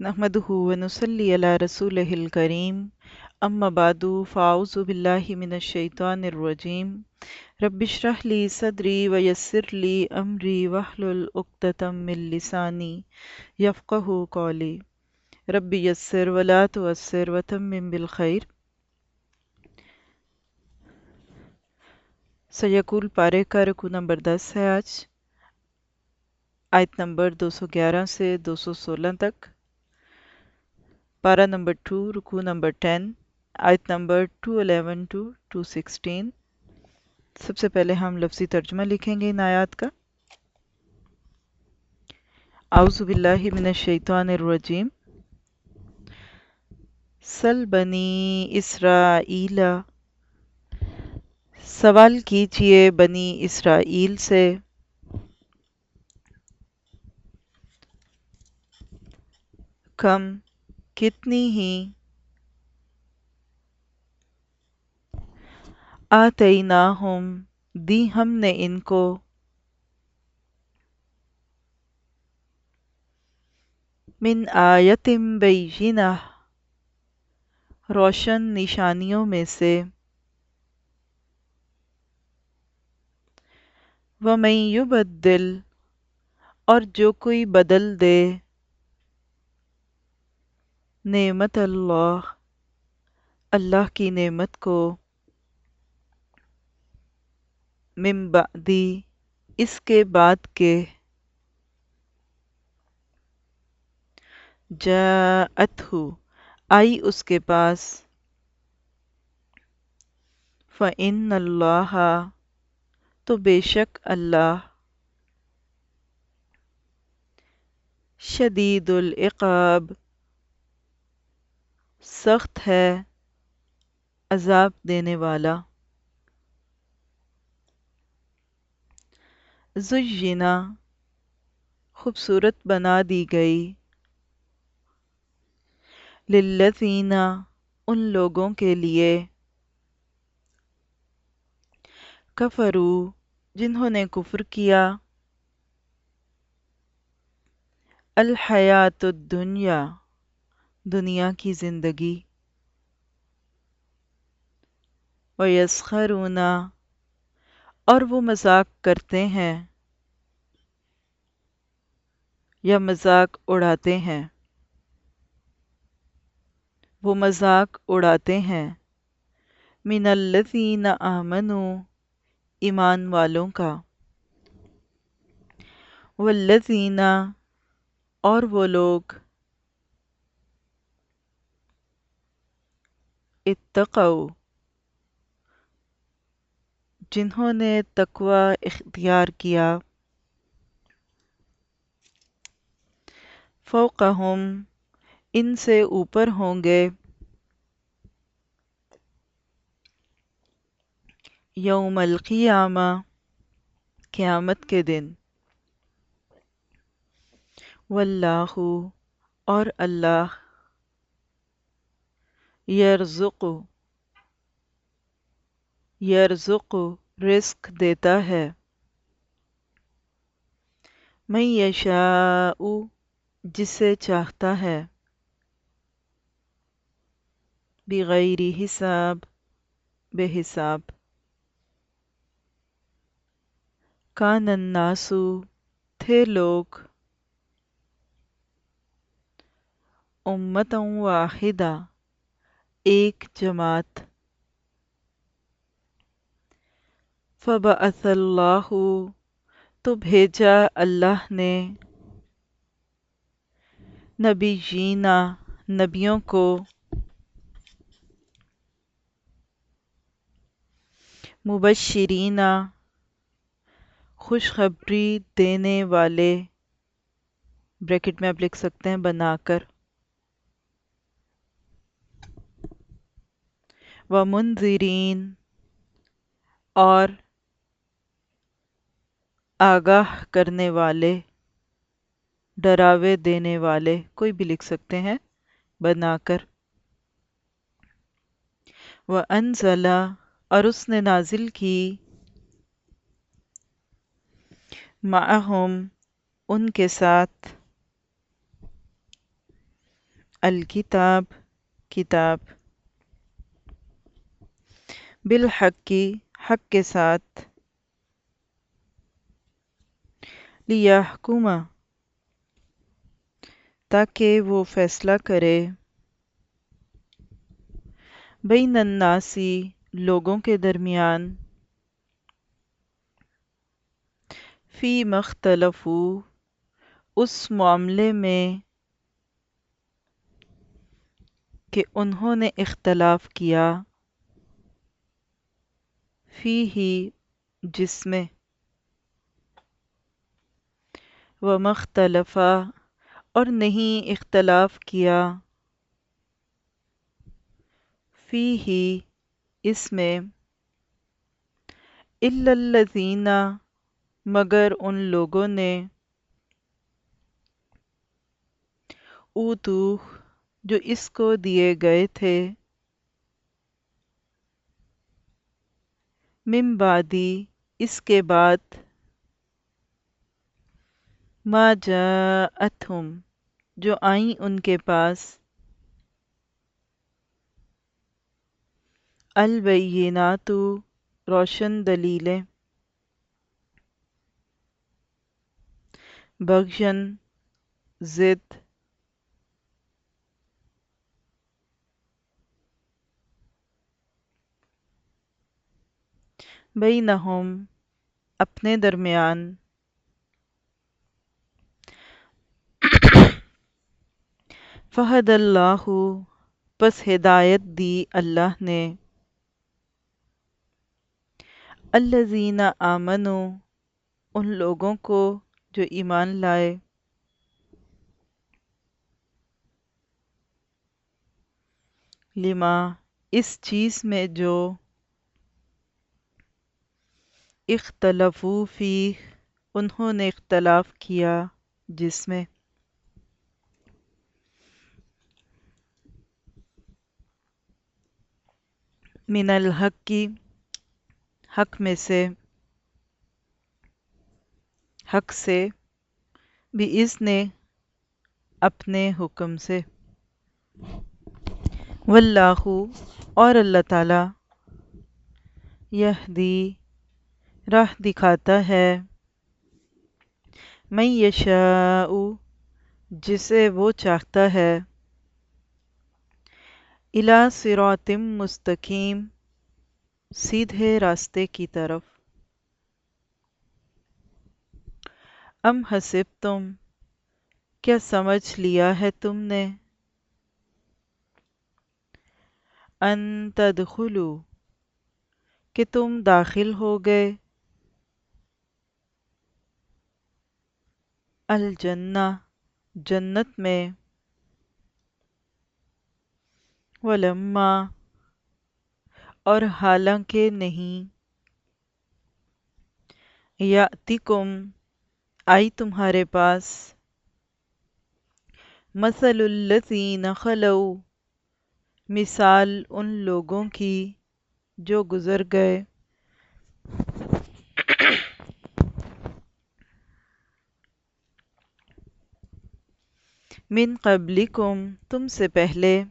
نحمده ونصلي على رسوله الكريم أما بعد فأعوذ بالله من الشيطان الرجيم رب اشرح لي صدري ويسر لي أمري واحلل عقدة من لساني يفقه قولي رب يسر ولا تعسر وتمم بالخير سیقول پارے کا رکو نمبر دس ہے آج. آیت نمبر دو سو گیارہ سے دو سو سولہ تک۔ پارا نمبر ٹو رکو نمبر ٹین آیت number two eleven to two sixteen. سب سے پہلے ہم لفظی ترجمہ لکھیں گے ان آیات کا۔ اعوذ باللہ من الشیطان الرجیم۔ سل بنی اسرائیل۔ سوال کیجیے بنی اسرائیل سے۔ کم کتنی ہی آتیناہم، دی ہم نے ان کو۔ من آیتم بینہ، روشن نشانیوں میں سے۔ وَمَن يُبَدِّلْ اور جو کوئی بدل دے۔ نعمت اللہ۔ اللہ کی نعمت کو من بعدی، اس کے بعد کے۔ جاءتہ آئی اس کے پاس۔ فَإِنَّ اللَّهَ، تو بے شک اللہ۔ شدید العقاب سخت ہے عذاب دینے والا۔ زینا خوبصورت بنا دی گئی۔ للذین، ان لوگوں کے لیے۔ کفرو جنہوں نے کفر کیا۔ الحیات الدنیا۔ دنیا کی زندگی۔ ویسخرون اور وہ مذاق کرتے ہیں یا مذاق اڑاتے ہیں۔ وہ مذاق اڑاتے ہیں۔ من الذین آمنوا، ایمان والوں کا۔ والذین اور وہ لوگ اتقوا۔ جنہوں نے تقوی اختیار کیا۔ فوقہم، ان سے اوپر ہوں گے۔ یوم القیامہ، قیامت کے دن۔ واللہ اور اللہ یرزق یرزق رزق دیتا ہے۔ من یشاء، جسے چاہتا ہے۔ بغیر حساب، بے حساب۔ کان الناسو تھے لوگ۔ امتوں واحدہ۔ ایک جماعت۔ فبعث اللہ، تو بھیجا اللہ نے نبی جینا نبیوں کو۔ مبشرین، خوشخبری دینے والے، بریکٹ میں آپ لکھ سکتے ہیں، بنا کر۔ ومنذرین اور آگاہ کرنے والے، ڈراوے دینے والے، کوئی بھی لکھ سکتے ہیں، بنا کر۔ وَأَنزَلَ اور اس نے نازل کی۔ معہم ان کے ساتھ۔ الکتاب، کتاب۔ بالحق کی حق کے ساتھ لیحکم تاکہ وہ فیصلہ کرے۔ بین الناسی لوگوں کے درمیان، فی مختلفو اس معاملے میں کہ انہوں نے اختلاف کیا۔ فی ہی جس میں و مختلفہ اور نہیں اختلاف کیا۔ فی ہی اس میں الا الذین، مگر ان لوگوں نے۔ اوتو جو اس کو دیے گئے تھے۔ من بعدی اس کے بعد ما جاءتہم جو آئیں ان کے پاس۔ البینات، روشن دلیلیں۔ بغشن، ضد۔ بینہم، اپنے درمیان۔ فہد اللہ، پس ہدایت دی اللہ نے۔ الذین آمنو ان لوگوں کو جو ایمان لائے۔ لما، اس چیز میں جو اختلفو فی، انہوں نے اختلاف کیا جس میں۔ من الحق کی حق میں سے، حق سے، بھی اس نے اپنے حکم سے۔ واللہ اور اللہ تعالی یہدی راہ دکھاتا ہے۔ من یشاء، جسے وہ چاہتا ہے۔ الی صراط مستقیم، سیدھے راستے کی طرف۔ ام حسب تم کیا سمجھ لیا ہے تم نے؟ ان تدخلو کہ تم داخل ہو گئے۔ الجنہ، جنت میں۔ ولما، اور حالانکہ نہیں۔ یاتکم آئی تمہارے پاس۔ مثل الذین خلو، مثال ان لوگوں کی جو گزر گئے۔ من قبلکم تم سے پہلے۔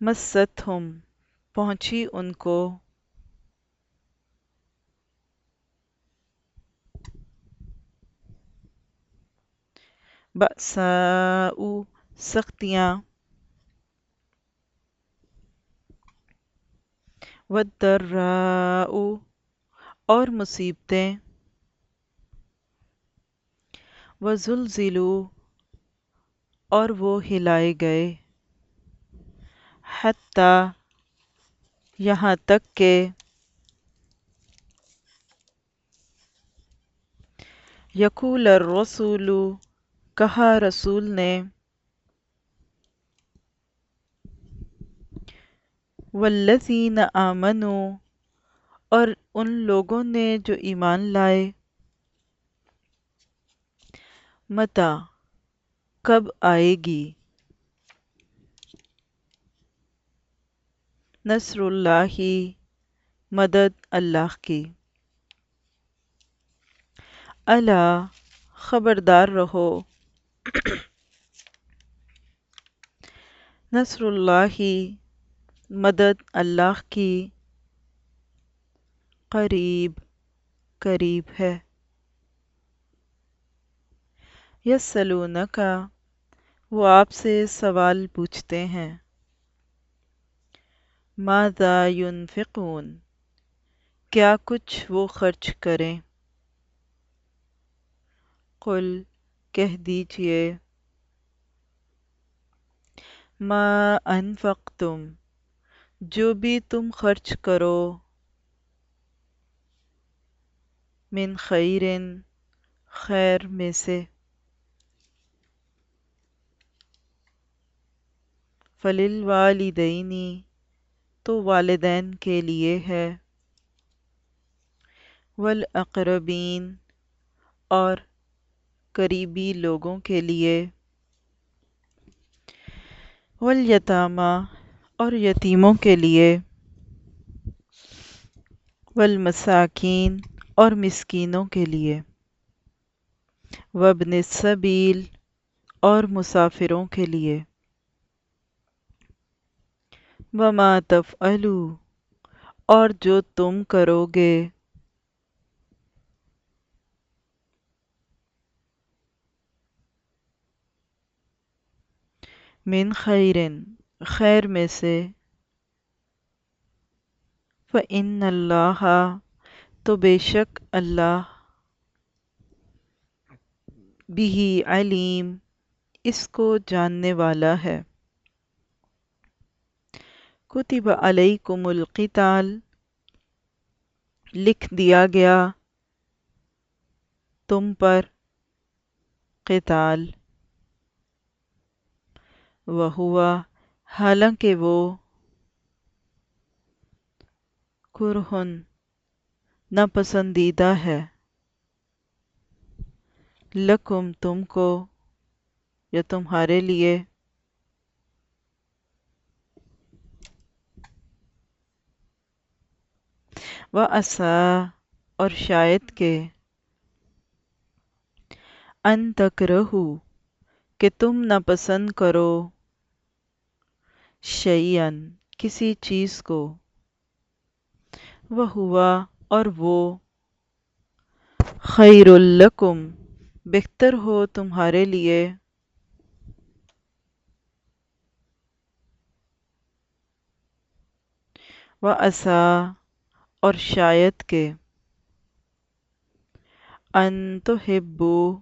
مستہم پہنچی ان کو۔ بأساء سختیاں۔ والضراء اور مصیبتیں۔ وزلزلوا اور وہ ہلائے گئے۔ حتی یہاں تک کہ یقول الرسول، کہا رسول نے، والذین آمنوا اور ان لوگوں نے جو ایمان لائے۔ متا، کب آئے گی؟ نصر اللہ مدد اللہ کی۔ اللہ خبردار رہو۔ نصر اللہ ہی مدد اللہ کی۔ قریب قریب ہے۔ یسلونکا وہ آپ سے سوال پوچھتے ہیں۔ ماذا ينفقون؟ کیا کچھ وہ خرچ کریں؟ قل، کہہ دیجیے۔ ما انفقتم، جو بھی تم خرچ کرو۔ من خیرن خیر میں سے فلل والدینی تو والدین کے لیے ہے والاقربین اور قریبی لوگوں کے لیے والیتامہ اور یتیموں کے لیے والمساکین اور مسکینوں کے لیے۔ وابن السبیل اور مسافروں کے لیے۔ وما تفعلوا، اور جو تم کرو گے من خیرن، خیر میں سے۔ فَإِنَّ اللَّهَ تو بے شک اللہ بھی علیم اس کو جاننے والا ہے۔ کتب علیکم القتال، لکھ دیا گیا تم پر قتال۔ وہ ہوا حالانکہ وہ کرہن۔ ناپسندیدہ ہے۔ لکم تم کو یا تمہارے لیے۔ و اسا اور شاید کہ۔ ان تک رہو کہ تم نہ پسند کرو۔ شعین کسی چیز کو۔ وہ ہوا اور وہ خیر الکم بہتر ہو تمہارے لیے۔ و اسا اور شاید کہ۔ ان تو ہبو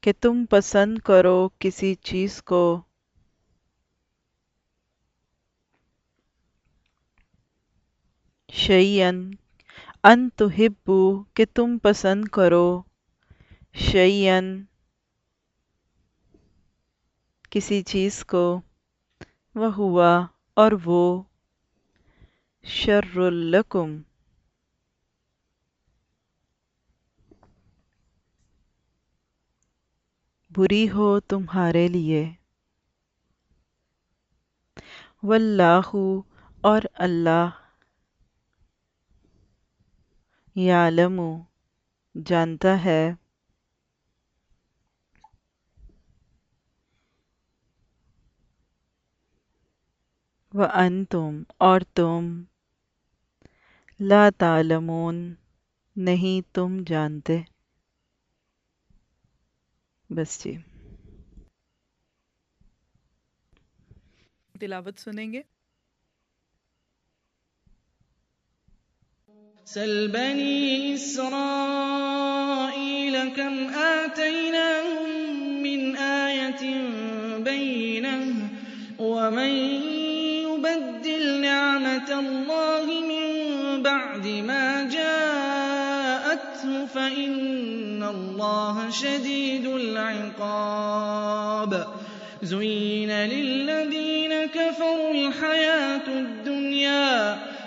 کہ تم پسند کرو کسی چیز کو۔ شعین ان تحبو، کہ تم پسند کرو۔ شعین کسی چیز کو۔ وہ ہوا اور وہ۔ شر لکم۔ بری ہو تمہارے لیے۔ واللہ اور اللہ۔ یعلم جانتا ہے۔ وَأَنْتُمْ، اور تم، لا تعلمون، نہیں تم جانتے۔ بس جی۔ تلاوت سنیں گے۔ سل بني إسرائيل كم آتيناهم من آية بينة ومن يبدل نعمة الله من بعد ما جاءته فإن الله شديد العقاب زين للذين كفروا الحياة الدنيا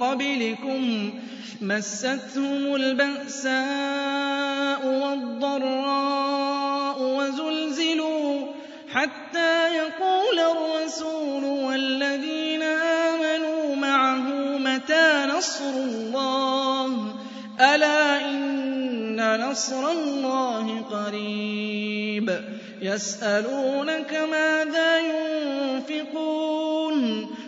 قَبْلِكُم مَّسَّتْهُمُ الْبَأْسَاءُ وَالضَّرَّاءُ وَزُلْزِلُوا حَتَّىٰ يَقُولَ الرَّسُولُ وَالَّذِينَ آمَنُوا مَعَهُ مَتَىٰ نَصْرُ اللَّهِ ۗ؟ أَلَا إِنَّ نَصْرَ اللَّهِ قَرِيبٌ. يَسْأَلُونَكَ مَاذَا يُنفِقُونَ ۖ؟